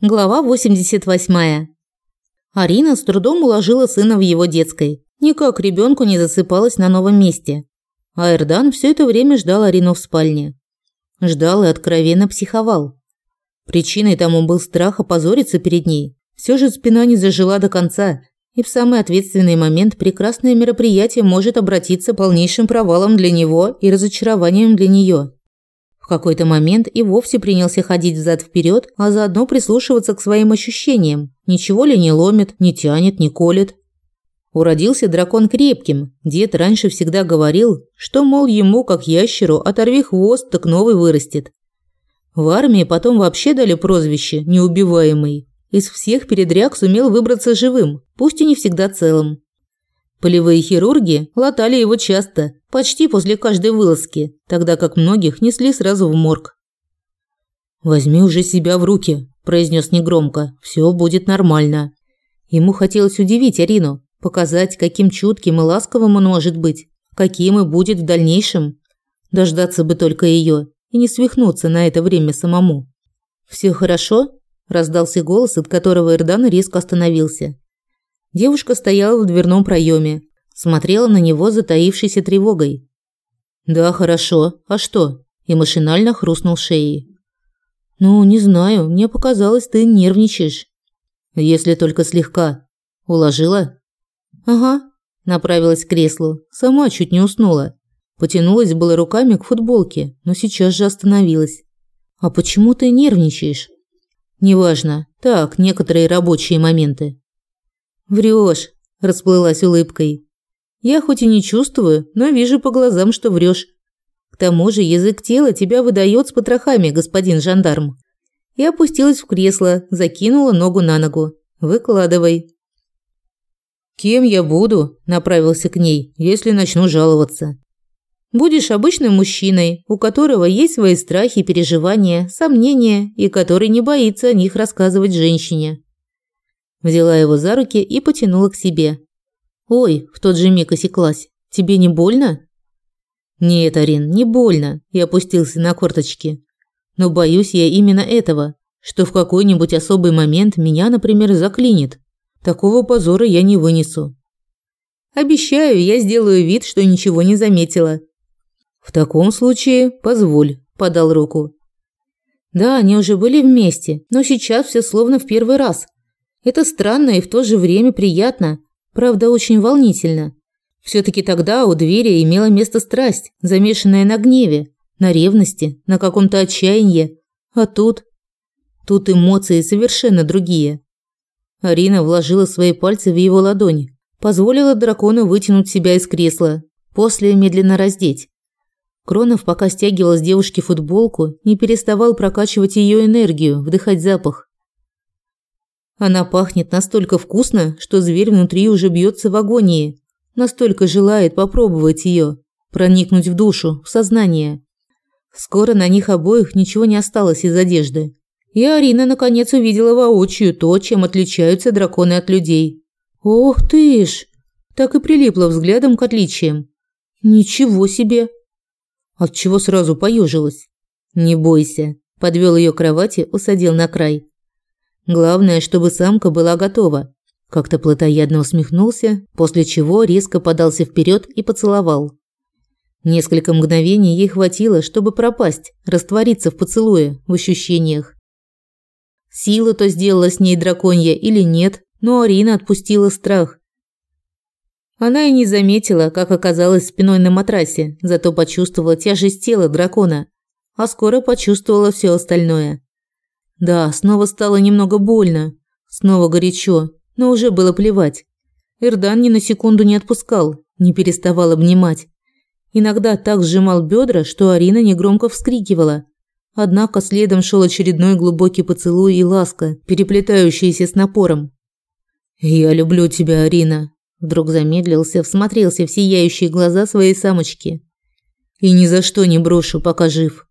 Глава 88. Арина с трудом уложила сына в его детской. Никак ребенку не засыпалась на новом месте. А Эрдан все это время ждал Арину в спальне. Ждал и откровенно психовал. Причиной тому был страх опозориться перед ней. Все же спина не зажила до конца, и в самый ответственный момент прекрасное мероприятие может обратиться полнейшим провалом для него и разочарованием для нее. В какой-то момент и вовсе принялся ходить взад вперед, а заодно прислушиваться к своим ощущениям. Ничего ли не ломит, не тянет, не колет. Уродился дракон крепким. Дед раньше всегда говорил, что, мол, ему, как ящеру, оторви хвост, так новый вырастет. В армии потом вообще дали прозвище «неубиваемый». Из всех передряг сумел выбраться живым, пусть и не всегда целым. Полевые хирурги латали его часто, почти после каждой вылазки, тогда как многих несли сразу в морг. «Возьми уже себя в руки», – произнес негромко. «Все будет нормально». Ему хотелось удивить Арину, показать, каким чутким и ласковым он может быть, каким и будет в дальнейшем. Дождаться бы только ее и не свихнуться на это время самому. «Все хорошо?» – раздался голос, от которого Ирдан резко остановился. Девушка стояла в дверном проеме, смотрела на него затаившейся тревогой. «Да, хорошо. А что?» И машинально хрустнул шеей. «Ну, не знаю. Мне показалось, ты нервничаешь». «Если только слегка. Уложила?» «Ага». Направилась к креслу. Сама чуть не уснула. Потянулась было руками к футболке, но сейчас же остановилась. «А почему ты нервничаешь?» «Неважно. Так, некоторые рабочие моменты». Врешь, расплылась улыбкой. Я хоть и не чувствую, но вижу по глазам, что врешь. К тому же язык тела тебя выдает с потрохами, господин жандарм. И опустилась в кресло, закинула ногу на ногу. Выкладывай. Кем я буду? направился к ней, если начну жаловаться. Будешь обычным мужчиной, у которого есть свои страхи, переживания, сомнения и который не боится о них рассказывать женщине. Взяла его за руки и потянула к себе. «Ой!» – в тот же миг осеклась. «Тебе не больно?» «Нет, Арин, не больно», – и опустился на корточки. «Но боюсь я именно этого, что в какой-нибудь особый момент меня, например, заклинит. Такого позора я не вынесу». «Обещаю, я сделаю вид, что ничего не заметила». «В таком случае позволь», – подал руку. Да, они уже были вместе, но сейчас все словно в первый раз – это странно и в то же время приятно, правда, очень волнительно. все таки тогда у двери имела место страсть, замешанная на гневе, на ревности, на каком-то отчаянии. А тут... Тут эмоции совершенно другие. Арина вложила свои пальцы в его ладонь, позволила дракону вытянуть себя из кресла, после медленно раздеть. Кронов, пока стягивал с девушки футболку, не переставал прокачивать ее энергию, вдыхать запах. Она пахнет настолько вкусно, что зверь внутри уже бьется в агонии. Настолько желает попробовать ее, проникнуть в душу, в сознание. Скоро на них обоих ничего не осталось из одежды. И Арина наконец увидела воочию то, чем отличаются драконы от людей. Ох ты ж! Так и прилипла взглядом к отличиям. Ничего себе! От чего сразу поежилась. Не бойся, подвел ее к кровати, усадил на край. Главное, чтобы самка была готова. Как-то плотоядно усмехнулся, после чего резко подался вперед и поцеловал. Несколько мгновений ей хватило, чтобы пропасть, раствориться в поцелуе, в ощущениях. Сила то сделала с ней драконья или нет, но Арина отпустила страх. Она и не заметила, как оказалась спиной на матрасе, зато почувствовала тяжесть тела дракона, а скоро почувствовала все остальное. Да, снова стало немного больно, снова горячо, но уже было плевать. Эрдан ни на секунду не отпускал, не переставал обнимать. Иногда так сжимал бедра, что Арина негромко вскрикивала. Однако следом шел очередной глубокий поцелуй и ласка, переплетающиеся с напором. «Я люблю тебя, Арина», – вдруг замедлился, всмотрелся в сияющие глаза своей самочки. «И ни за что не брошу, пока жив».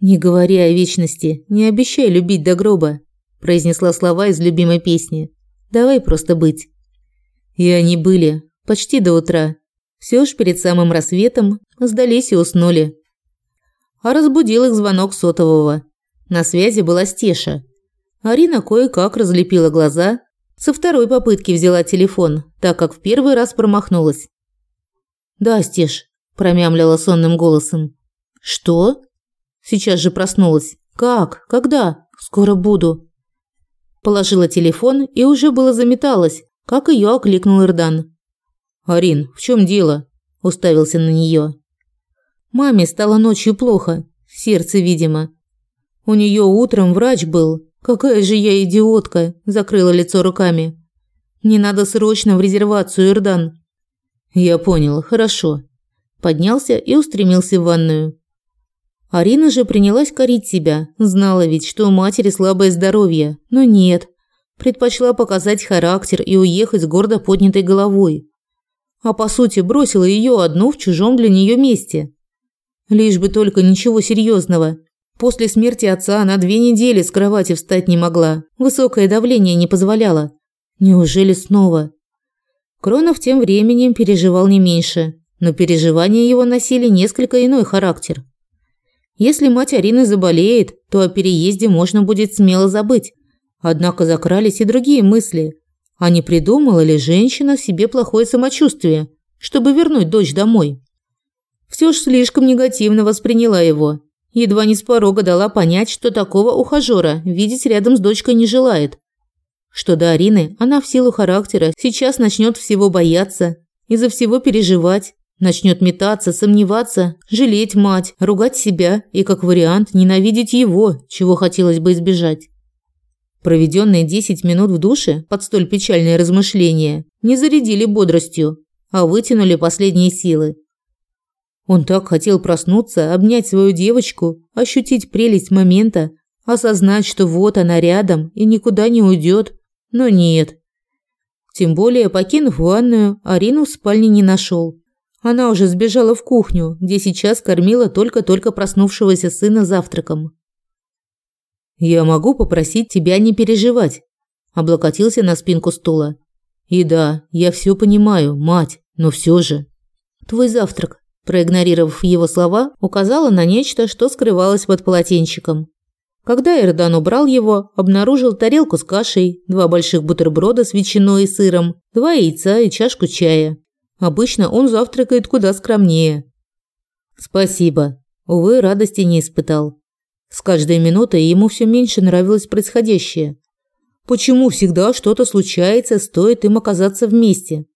«Не говори о вечности, не обещай любить до гроба», – произнесла слова из любимой песни. «Давай просто быть». И они были, почти до утра. Все ж перед самым рассветом сдались и уснули. А разбудил их звонок сотового. На связи была Стеша. Арина кое-как разлепила глаза, со второй попытки взяла телефон, так как в первый раз промахнулась. «Да, Стеж», – промямлила сонным голосом. «Что?» Сейчас же проснулась. «Как? Когда? Скоро буду». Положила телефон и уже было заметалась, как ее окликнул Ирдан. «Арин, в чем дело?» – уставился на нее. Маме стало ночью плохо, сердце, видимо. У нее утром врач был. Какая же я идиотка, закрыла лицо руками. Мне надо срочно в резервацию, Ирдан. Я понял, хорошо. Поднялся и устремился в ванную. Арина же принялась корить себя. Знала ведь, что у матери слабое здоровье, но нет. Предпочла показать характер и уехать с гордо поднятой головой. А по сути бросила ее одну в чужом для нее месте. Лишь бы только ничего серьезного. После смерти отца она две недели с кровати встать не могла. Высокое давление не позволяло. Неужели снова? Кронов тем временем переживал не меньше, но переживания его носили несколько иной характер. Если мать Арины заболеет, то о переезде можно будет смело забыть. Однако закрались и другие мысли. А не придумала ли женщина себе плохое самочувствие, чтобы вернуть дочь домой? Все ж слишком негативно восприняла его. Едва не с порога дала понять, что такого ухажёра видеть рядом с дочкой не желает. Что до Арины, она в силу характера сейчас начнет всего бояться, из-за всего переживать, начнет метаться, сомневаться, жалеть мать, ругать себя и, как вариант, ненавидеть его, чего хотелось бы избежать. Проведенные 10 минут в душе под столь печальные размышления не зарядили бодростью, а вытянули последние силы. Он так хотел проснуться, обнять свою девочку, ощутить прелесть момента, осознать, что вот она рядом и никуда не уйдет, но нет. Тем более, покинув ванную, Арину в спальне не нашел. Она уже сбежала в кухню, где сейчас кормила только-только проснувшегося сына завтраком. «Я могу попросить тебя не переживать», – облокотился на спинку стула. «И да, я все понимаю, мать, но все же». «Твой завтрак», проигнорировав его слова, указала на нечто, что скрывалось под полотенчиком. Когда Эрдан убрал его, обнаружил тарелку с кашей, два больших бутерброда с ветчиной и сыром, два яйца и чашку чая. Обычно он завтракает куда скромнее. Спасибо. Увы, радости не испытал. С каждой минутой ему все меньше нравилось происходящее. Почему всегда что-то случается, стоит им оказаться вместе?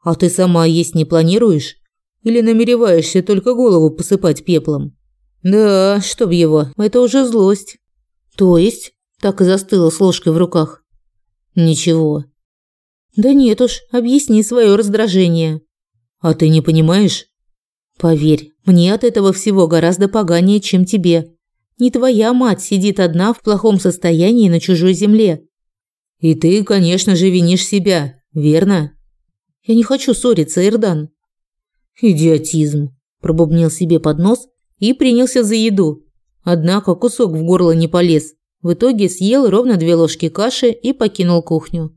А ты сама есть не планируешь? Или намереваешься только голову посыпать пеплом? Да, чтоб его, это уже злость. То есть, так и застыла с ложкой в руках. Ничего. Да нет уж, объясни свое раздражение. А ты не понимаешь? Поверь, мне от этого всего гораздо поганее, чем тебе. Не твоя мать сидит одна в плохом состоянии на чужой земле. И ты, конечно же, винишь себя, верно? Я не хочу ссориться, Эрдан. «Идиотизм!» – пробубнил себе под нос и принялся за еду. Однако кусок в горло не полез. В итоге съел ровно две ложки каши и покинул кухню.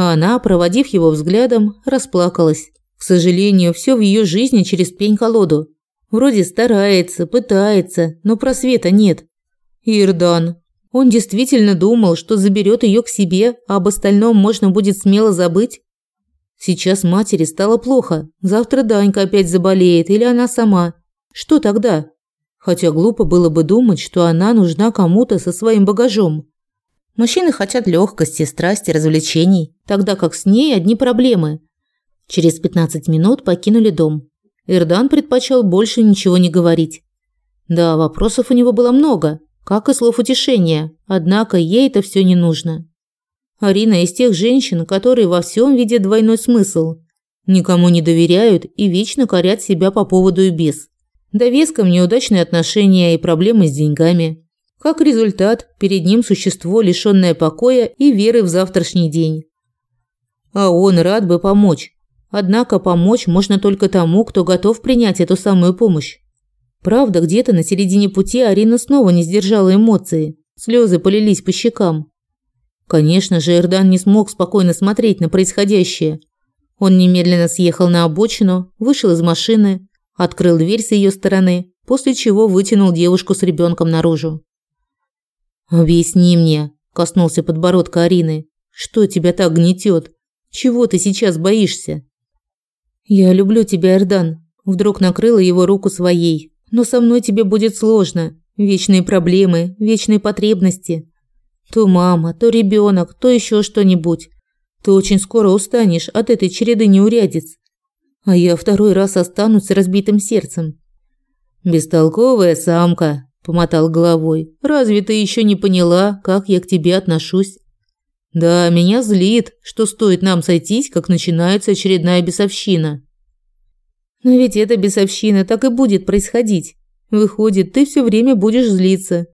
А она, проводив его взглядом, расплакалась. К сожалению, все в ее жизни через пень-колоду. Вроде старается, пытается, но просвета нет. Ирдан. Он действительно думал, что заберет ее к себе, а об остальном можно будет смело забыть? Сейчас матери стало плохо. Завтра Данька опять заболеет или она сама. Что тогда? Хотя глупо было бы думать, что она нужна кому-то со своим багажом. Мужчины хотят легкости, страсти, развлечений, тогда как с ней одни проблемы. Через 15 минут покинули дом. Ирдан предпочел больше ничего не говорить. Да, вопросов у него было много, как и слов утешения, однако ей это все не нужно. Арина из тех женщин, которые во всем видят двойной смысл. Никому не доверяют и вечно корят себя по поводу и без. Довеском неудачные отношения и проблемы с деньгами. Как результат, перед ним существо, лишённое покоя и веры в завтрашний день. А он рад бы помочь. Однако помочь можно только тому, кто готов принять эту самую помощь. Правда, где-то на середине пути Арина снова не сдержала эмоции. Слезы полились по щекам. Конечно же, Эрдан не смог спокойно смотреть на происходящее. Он немедленно съехал на обочину, вышел из машины, открыл дверь с ее стороны, после чего вытянул девушку с ребенком наружу. «Объясни мне», коснулся подбородка Арины. Что тебя так гнетет? Чего ты сейчас боишься? Я люблю тебя, Эрдан. Вдруг накрыла его руку своей. Но со мной тебе будет сложно. Вечные проблемы, вечные потребности. То мама, то ребенок, то еще что-нибудь. Ты очень скоро устанешь от этой череды неурядиц. А я второй раз останусь с разбитым сердцем. Бестолковая самка, помотал головой. Разве ты еще не поняла, как я к тебе отношусь? Да, меня злит, что стоит нам сойтись, как начинается очередная бесовщина. Но ведь эта бесовщина так и будет происходить. Выходит, ты все время будешь злиться.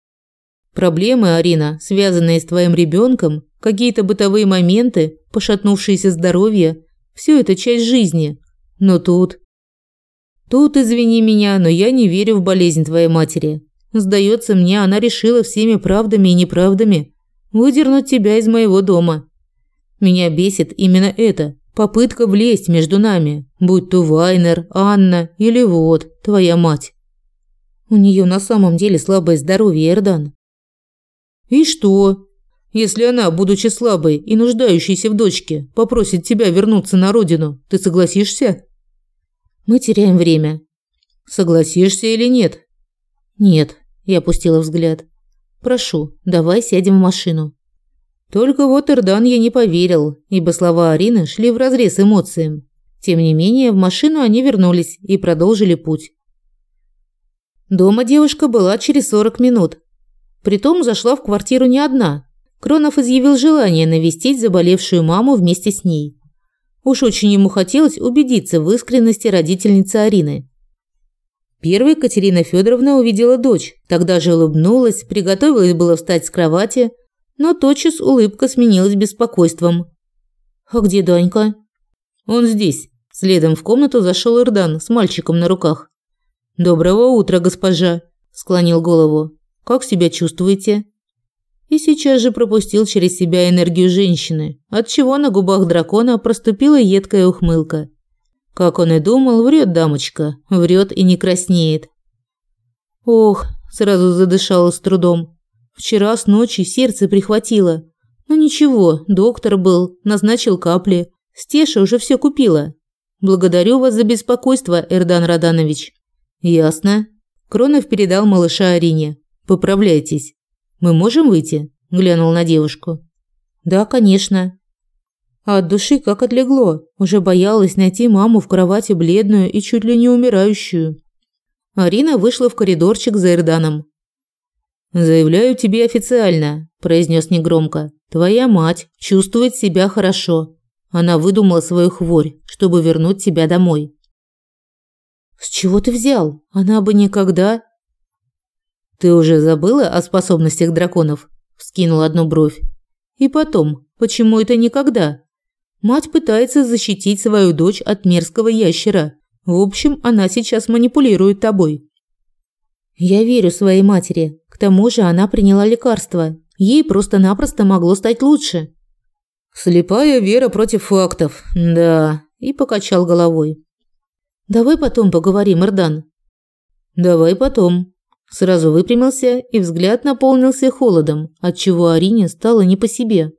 Проблемы, Арина, связанные с твоим ребенком, какие-то бытовые моменты, пошатнувшееся здоровье все это часть жизни. Но тут Тут извини меня, но я не верю в болезнь твоей матери. Сдается мне, она решила всеми правдами и неправдами выдернуть тебя из моего дома. Меня бесит именно это попытка влезть между нами, будь то Вайнер, Анна или вот твоя мать. У нее на самом деле слабое здоровье, Эрдан. И что? Если она, будучи слабой и нуждающейся в дочке, попросит тебя вернуться на родину, ты согласишься? Мы теряем время. Согласишься или нет? Нет, я опустила взгляд. Прошу, давай сядем в машину. Только вот Эрдан я не поверил, ибо слова Арины шли вразрез эмоциям. Тем не менее, в машину они вернулись и продолжили путь. Дома девушка была через 40 минут. Притом зашла в квартиру не одна. Кронов изъявил желание навестить заболевшую маму вместе с ней. Уж очень ему хотелось убедиться в искренности родительницы Арины. Первой Катерина Федоровна увидела дочь, тогда же улыбнулась, приготовилась было встать с кровати, но тотчас улыбка сменилась беспокойством. «А где Данька?» «Он здесь». Следом в комнату зашел Ирдан с мальчиком на руках. «Доброго утра, госпожа», – склонил голову. «Как себя чувствуете?» И сейчас же пропустил через себя энергию женщины, отчего на губах дракона проступила едкая ухмылка. Как он и думал, врет дамочка, врет и не краснеет. Ох, сразу задышала с трудом. Вчера с ночи сердце прихватило. Но ничего, доктор был, назначил капли. Стеша уже все купила. Благодарю вас за беспокойство, Эрдан Раданович. Ясно. Кронов передал малыша Арине. Поправляйтесь. Мы можем выйти? глянул на девушку. Да, конечно. А от души как отлегло. Уже боялась найти маму в кровати бледную и чуть ли не умирающую. Арина вышла в коридорчик за Эрданом. Заявляю тебе официально, произнес негромко. Твоя мать чувствует себя хорошо. Она выдумала свою хворь, чтобы вернуть тебя домой. С чего ты взял? Она бы никогда ты уже забыла о способностях драконов? Вскинул одну бровь. И потом, почему это никогда? Мать пытается защитить свою дочь от мерзкого ящера. В общем, она сейчас манипулирует тобой. Я верю своей матери. К тому же она приняла лекарство. Ей просто-напросто могло стать лучше. Слепая вера против фактов. Да, и покачал головой. Давай потом поговорим, Эрдан. Давай потом, Сразу выпрямился, и взгляд наполнился холодом, отчего Арине стало не по себе.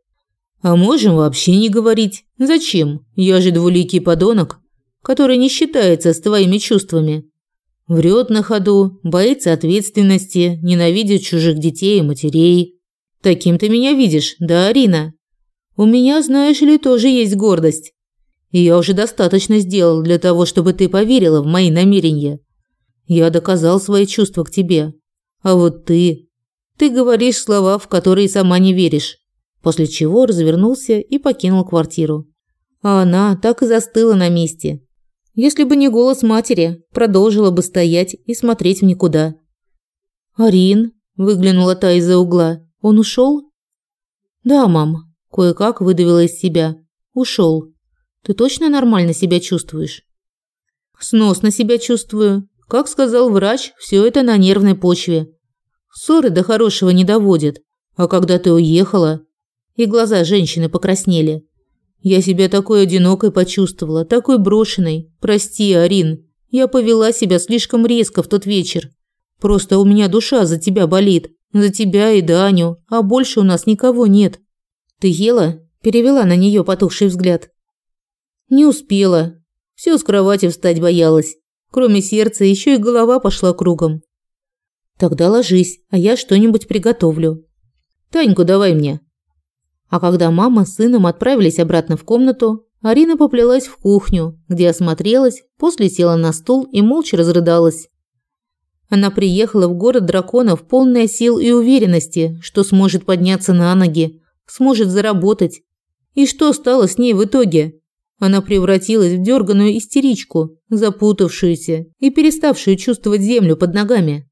«А можем вообще не говорить. Зачем? Я же двуликий подонок, который не считается с твоими чувствами. Врет на ходу, боится ответственности, ненавидит чужих детей и матерей. Таким ты меня видишь, да, Арина? У меня, знаешь ли, тоже есть гордость. И я уже достаточно сделал для того, чтобы ты поверила в мои намерения. Я доказал свои чувства к тебе. А вот ты... Ты говоришь слова, в которые сама не веришь. После чего развернулся и покинул квартиру. А она так и застыла на месте. Если бы не голос матери, продолжила бы стоять и смотреть в никуда. «Арин?» – выглянула та из-за угла. «Он ушел?» «Да, мам», – кое-как выдавила из себя. «Ушел. Ты точно нормально себя чувствуешь?» «Сносно себя чувствую. Как сказал врач, все это на нервной почве. Ссоры до хорошего не доводят. А когда ты уехала, и глаза женщины покраснели. Я себя такой одинокой почувствовала, такой брошенной. Прости, Арин. Я повела себя слишком резко в тот вечер. Просто у меня душа за тебя болит. За тебя и Даню, а больше у нас никого нет. Ты ела? Перевела на нее потухший взгляд. Не успела. Все с кровати встать боялась. Кроме сердца, еще и голова пошла кругом. Тогда ложись, а я что-нибудь приготовлю. Таньку давай мне. А когда мама с сыном отправились обратно в комнату, Арина поплелась в кухню, где осмотрелась, после села на стул и молча разрыдалась. Она приехала в город драконов полная сил и уверенности, что сможет подняться на ноги, сможет заработать. И что стало с ней в итоге? Она превратилась в дерганую истеричку, запутавшуюся и переставшую чувствовать землю под ногами.